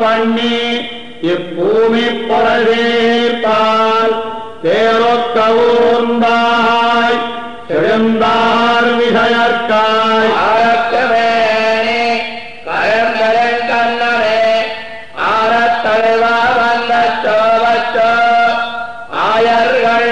பண்ணி இப்பூமி பொறவேத்தால் தேரோத்தவுந்தாய் செழுந்தார் விஷயற்காய் ஆயர்கள்